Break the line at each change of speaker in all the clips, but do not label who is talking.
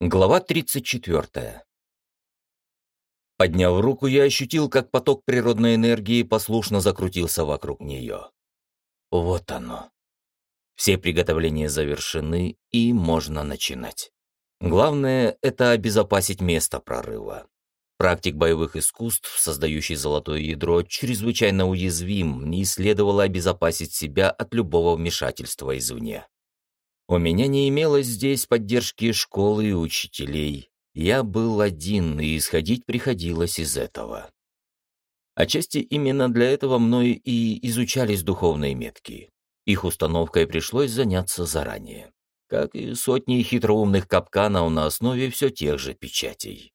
Глава 34. Подняв руку, я ощутил, как поток природной энергии послушно закрутился вокруг нее. Вот оно. Все приготовления завершены, и можно начинать. Главное — это обезопасить место прорыва. Практик боевых искусств, создающий золотое ядро, чрезвычайно уязвим, и следовало обезопасить себя от любого вмешательства извне. У меня не имелось здесь поддержки школы и учителей. Я был один, и исходить приходилось из этого. Отчасти именно для этого мной и изучались духовные метки. Их установкой пришлось заняться заранее. Как и сотни хитроумных капканов на основе все тех же печатей.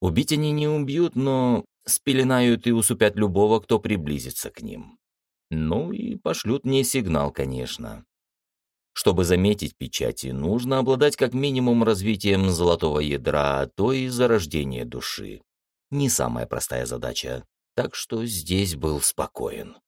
Убить они не убьют, но спеленают и усыпят любого, кто приблизится к ним. Ну и пошлют мне сигнал, конечно. Чтобы заметить печати, нужно обладать как минимум развитием золотого ядра, а то и зарождения души. Не самая простая задача, так что здесь был спокоен.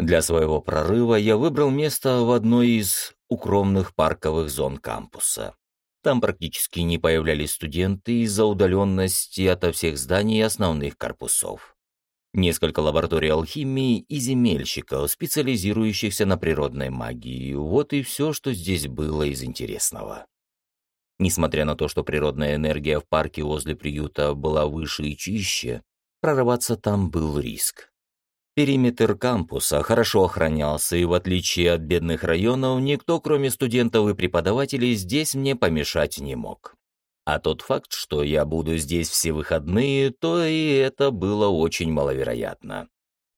Для своего прорыва я выбрал место в одной из укромных парковых зон кампуса. Там практически не появлялись студенты из-за удаленности ото всех зданий основных корпусов несколько лабораторий алхимии и земельщиков, специализирующихся на природной магии. Вот и все, что здесь было из интересного. Несмотря на то, что природная энергия в парке возле приюта была выше и чище, прорываться там был риск. Периметр кампуса хорошо охранялся, и в отличие от бедных районов, никто, кроме студентов и преподавателей, здесь мне помешать не мог. А тот факт, что я буду здесь все выходные, то и это было очень маловероятно.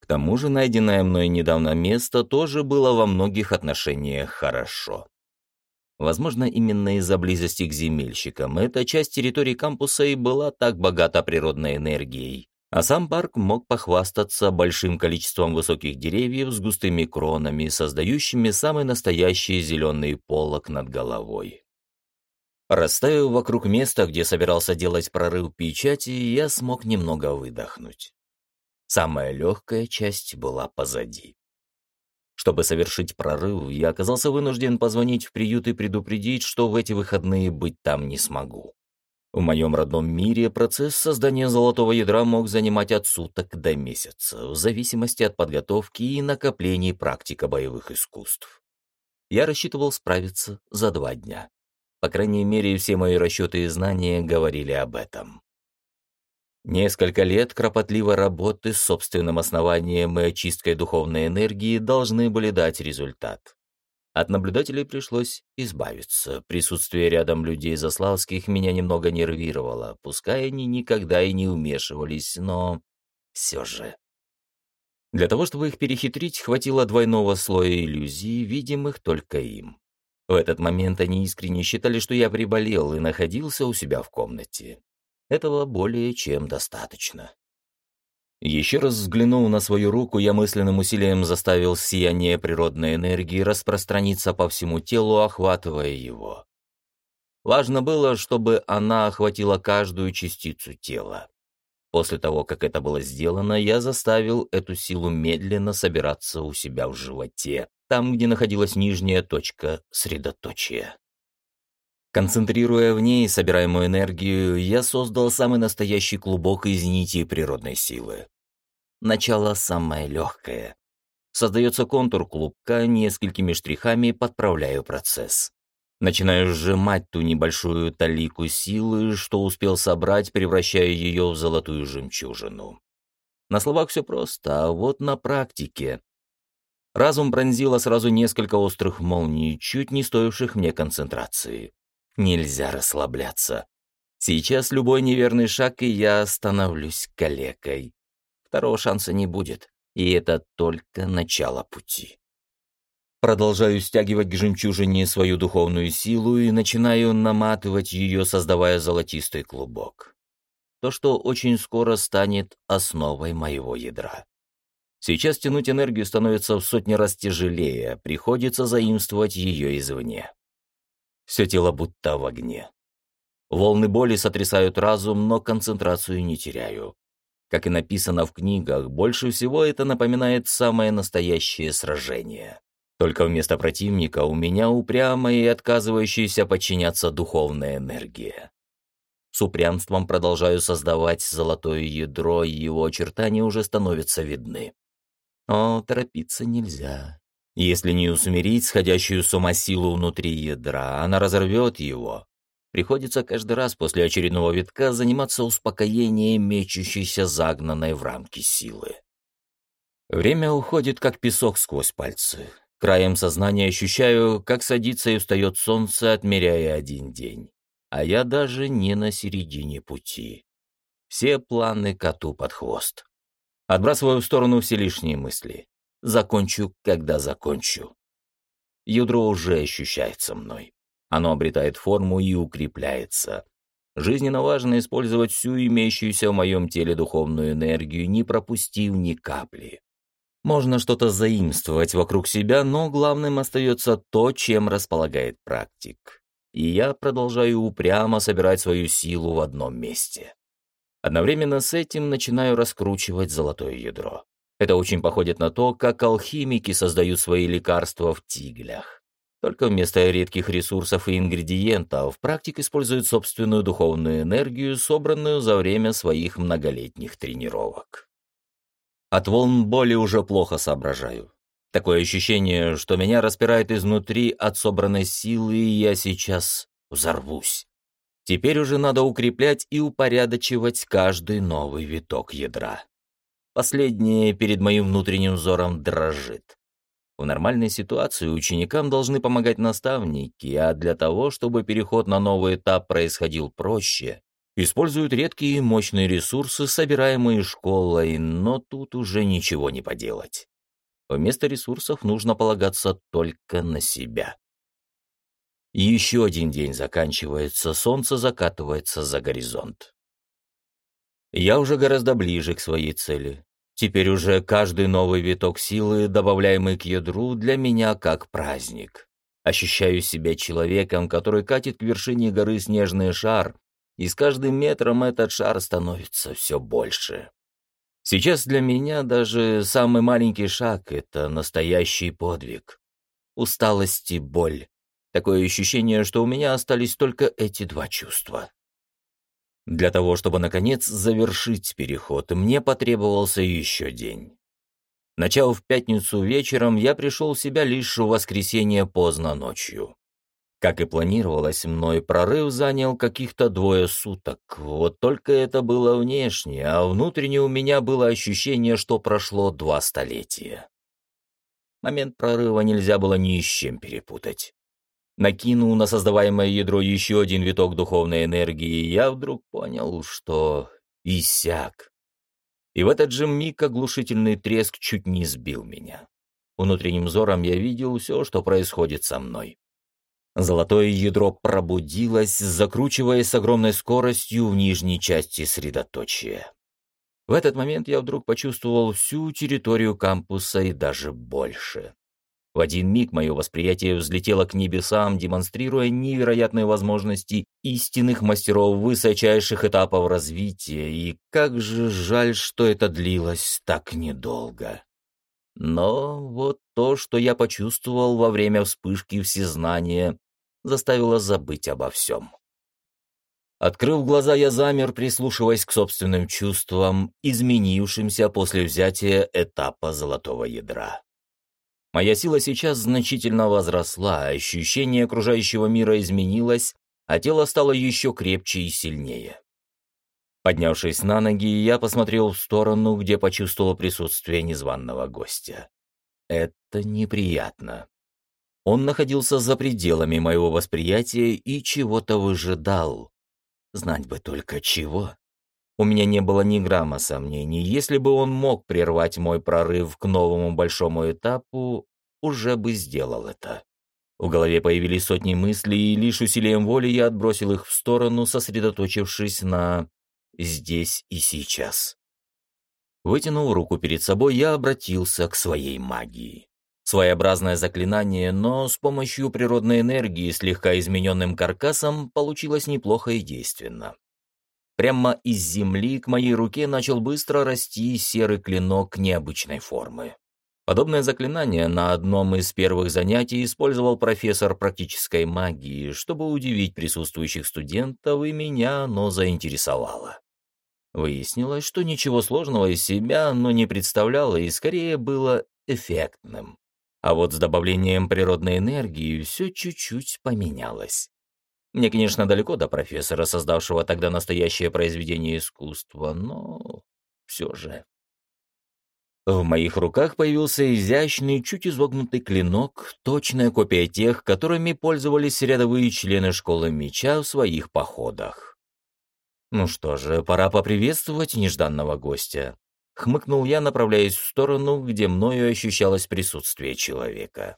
К тому же найденное мной недавно место тоже было во многих отношениях хорошо. Возможно, именно из-за близости к земельщикам эта часть территории кампуса и была так богата природной энергией, а сам парк мог похвастаться большим количеством высоких деревьев с густыми кронами, создающими самый настоящий зеленый полог над головой. Расставив вокруг места, где собирался делать прорыв печати, я смог немного выдохнуть. Самая легкая часть была позади. Чтобы совершить прорыв, я оказался вынужден позвонить в приют и предупредить, что в эти выходные быть там не смогу. В моем родном мире процесс создания золотого ядра мог занимать от суток до месяца, в зависимости от подготовки и накоплений практика боевых искусств. Я рассчитывал справиться за два дня. По крайней мере, все мои расчеты и знания говорили об этом. Несколько лет кропотливой работы с собственным основанием и очисткой духовной энергии должны были дать результат. От наблюдателей пришлось избавиться. Присутствие рядом людей Заславских меня немного нервировало, пускай они никогда и не умешивались, но все же. Для того, чтобы их перехитрить, хватило двойного слоя иллюзий, видимых только им. В этот момент они искренне считали, что я приболел и находился у себя в комнате. Этого более чем достаточно. Еще раз взглянув на свою руку, я мысленным усилием заставил сияние природной энергии распространиться по всему телу, охватывая его. Важно было, чтобы она охватила каждую частицу тела. После того, как это было сделано, я заставил эту силу медленно собираться у себя в животе, там, где находилась нижняя точка средоточия. Концентрируя в ней собираемую энергию, я создал самый настоящий клубок из нитей природной силы. Начало самое легкое. Создается контур клубка, несколькими штрихами подправляю процесс. Начинаю сжимать ту небольшую талику силы, что успел собрать, превращая ее в золотую жемчужину. На словах все просто, а вот на практике Разум пронзило сразу несколько острых молний, чуть не стоивших мне концентрации. Нельзя расслабляться. Сейчас любой неверный шаг, и я становлюсь калекой. Второго шанса не будет, и это только начало пути. Продолжаю стягивать к жемчужине свою духовную силу и начинаю наматывать ее, создавая золотистый клубок. То, что очень скоро станет основой моего ядра. Сейчас тянуть энергию становится в сотни раз тяжелее, приходится заимствовать ее извне. Все тело будто в огне. Волны боли сотрясают разум, но концентрацию не теряю. Как и написано в книгах, больше всего это напоминает самое настоящее сражение. Только вместо противника у меня упрямая и отказывающаяся подчиняться духовная энергия. С упрямством продолжаю создавать золотое ядро, и его очертания уже становятся видны. О, торопиться нельзя. Если не усмирить сходящую с ума силу внутри ядра, она разорвет его. Приходится каждый раз после очередного витка заниматься успокоением мечущейся загнанной в рамки силы. Время уходит, как песок сквозь пальцы. Краем сознания ощущаю, как садится и устает солнце, отмеряя один день. А я даже не на середине пути. Все планы коту под хвост. Отбрасываю в сторону все лишние мысли. Закончу, когда закончу. Ядро уже ощущается мной. Оно обретает форму и укрепляется. Жизненно важно использовать всю имеющуюся в моем теле духовную энергию, не пропустив ни капли. Можно что-то заимствовать вокруг себя, но главным остается то, чем располагает практик. И я продолжаю упрямо собирать свою силу в одном месте. Одновременно с этим начинаю раскручивать золотое ядро. Это очень походит на то, как алхимики создают свои лекарства в тиглях. Только вместо редких ресурсов и ингредиентов практик использует собственную духовную энергию, собранную за время своих многолетних тренировок. От волн боли уже плохо соображаю. Такое ощущение, что меня распирает изнутри от собранной силы, и я сейчас взорвусь. Теперь уже надо укреплять и упорядочивать каждый новый виток ядра. Последнее перед моим внутренним взором дрожит. В нормальной ситуации ученикам должны помогать наставники, а для того, чтобы переход на новый этап происходил проще, используют редкие и мощные ресурсы, собираемые школой, но тут уже ничего не поделать. Вместо ресурсов нужно полагаться только на себя. Еще один день заканчивается, солнце закатывается за горизонт. Я уже гораздо ближе к своей цели. Теперь уже каждый новый виток силы, добавляемый к ядру, для меня как праздник. Ощущаю себя человеком, который катит к вершине горы снежный шар, и с каждым метром этот шар становится все больше. Сейчас для меня даже самый маленький шаг — это настоящий подвиг. Усталость и боль. Такое ощущение, что у меня остались только эти два чувства. Для того, чтобы, наконец, завершить переход, мне потребовался еще день. Начав в пятницу вечером, я пришел в себя лишь в воскресенье поздно ночью. Как и планировалось мной, прорыв занял каких-то двое суток. Вот только это было внешне, а внутренне у меня было ощущение, что прошло два столетия. Момент прорыва нельзя было ни с чем перепутать. Накинул на создаваемое ядро еще один виток духовной энергии, и я вдруг понял, что иссяк. И в этот же миг оглушительный треск чуть не сбил меня. Внутренним взором я видел все, что происходит со мной. Золотое ядро пробудилось, закручиваясь с огромной скоростью в нижней части средоточия. В этот момент я вдруг почувствовал всю территорию кампуса и даже больше. В один миг мое восприятие взлетело к небесам, демонстрируя невероятные возможности истинных мастеров высочайших этапов развития, и как же жаль, что это длилось так недолго. Но вот то, что я почувствовал во время вспышки всезнания, заставило забыть обо всем. Открыв глаза, я замер, прислушиваясь к собственным чувствам, изменившимся после взятия этапа золотого ядра. Моя сила сейчас значительно возросла, ощущение окружающего мира изменилось, а тело стало еще крепче и сильнее. Поднявшись на ноги, я посмотрел в сторону, где почувствовал присутствие незваного гостя. Это неприятно. Он находился за пределами моего восприятия и чего-то выжидал. Знать бы только чего. У меня не было ни грамма сомнений. Если бы он мог прервать мой прорыв к новому большому этапу, уже бы сделал это. В голове появились сотни мыслей, и лишь усилием воли я отбросил их в сторону, сосредоточившись на «здесь и сейчас». Вытянув руку перед собой, я обратился к своей магии. Своеобразное заклинание, но с помощью природной энергии, слегка измененным каркасом, получилось неплохо и действенно. Прямо из земли к моей руке начал быстро расти серый клинок необычной формы. Подобное заклинание на одном из первых занятий использовал профессор практической магии, чтобы удивить присутствующих студентов, и меня оно заинтересовало. Выяснилось, что ничего сложного из себя оно не представляло и скорее было эффектным. А вот с добавлением природной энергии все чуть-чуть поменялось. Мне, конечно, далеко до профессора, создавшего тогда настоящее произведение искусства, но все же. В моих руках появился изящный, чуть изогнутый клинок, точная копия тех, которыми пользовались рядовые члены школы меча в своих походах. Ну что же, пора поприветствовать нежданного гостя. Хмыкнул я, направляясь в сторону, где мною ощущалось присутствие человека.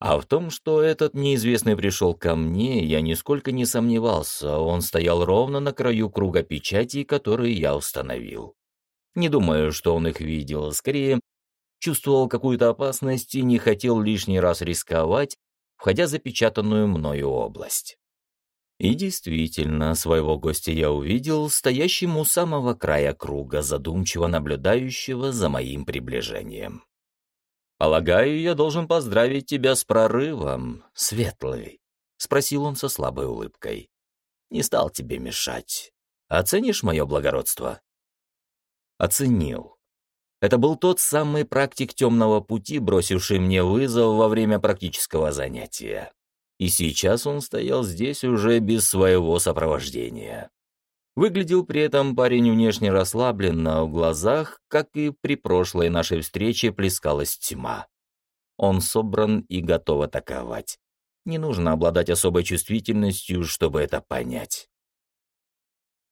А в том, что этот неизвестный пришел ко мне, я нисколько не сомневался, он стоял ровно на краю круга печати, который я установил. Не думаю, что он их видел, скорее чувствовал какую-то опасность и не хотел лишний раз рисковать, входя запечатанную мною область. И действительно, своего гостя я увидел, стоящим у самого края круга, задумчиво наблюдающего за моим приближением. «Полагаю, я должен поздравить тебя с прорывом, Светлый», — спросил он со слабой улыбкой. «Не стал тебе мешать. Оценишь мое благородство?» оценил. Это был тот самый практик темного пути, бросивший мне вызов во время практического занятия. И сейчас он стоял здесь уже без своего сопровождения. Выглядел при этом парень внешне расслабленно, в глазах, как и при прошлой нашей встрече, плескалась тьма. Он собран и готов атаковать. Не нужно обладать особой чувствительностью, чтобы это понять.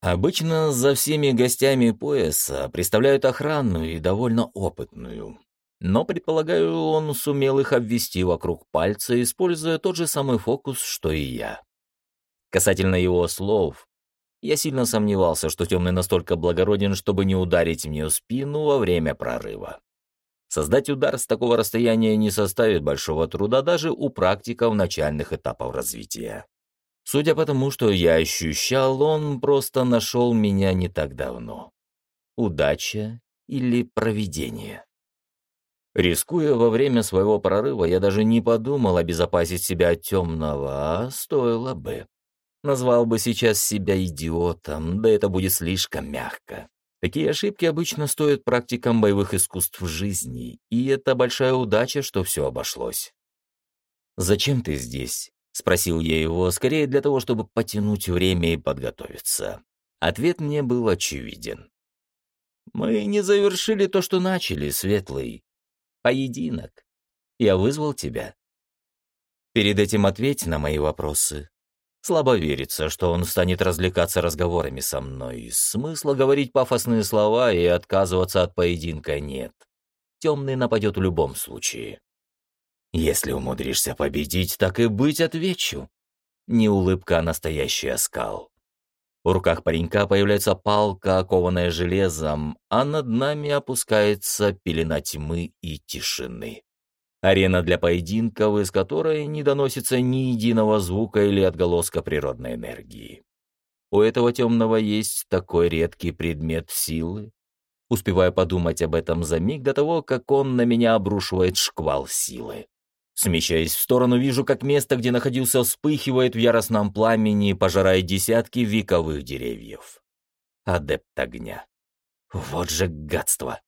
Обычно за всеми гостями пояса представляют охрану и довольно опытную. Но, предполагаю, он сумел их обвести вокруг пальца, используя тот же самый фокус, что и я. Касательно его слов, я сильно сомневался, что темный настолько благороден, чтобы не ударить мне в спину во время прорыва. Создать удар с такого расстояния не составит большого труда даже у практиков начальных этапов развития. Судя по тому, что я ощущал, он просто нашел меня не так давно. Удача или провидение? Рискуя во время своего прорыва, я даже не подумал обезопасить себя от темного, а стоило бы. Назвал бы сейчас себя идиотом, да это будет слишком мягко. Такие ошибки обычно стоят практикам боевых искусств жизни, и это большая удача, что все обошлось. «Зачем ты здесь?» — спросил я его, скорее для того, чтобы потянуть время и подготовиться. Ответ мне был очевиден. «Мы не завершили то, что начали, Светлый. Поединок. Я вызвал тебя. Перед этим ответь на мои вопросы. Слабо верится, что он станет развлекаться разговорами со мной. Смысла говорить пафосные слова и отказываться от поединка нет. Темный нападет в любом случае. Если умудришься победить, так и быть отвечу. Не улыбка, а настоящий оскал. В руках паренька появляется палка, окованная железом, а над нами опускается пелена тьмы и тишины. Арена для поединков, из которой не доносится ни единого звука или отголоска природной энергии. У этого темного есть такой редкий предмет силы. Успеваю подумать об этом за миг до того, как он на меня обрушивает шквал силы. Смещаясь в сторону, вижу, как место, где находился, вспыхивает в яростном пламени, пожирая десятки вековых деревьев. Адепт огня. Вот же гадство.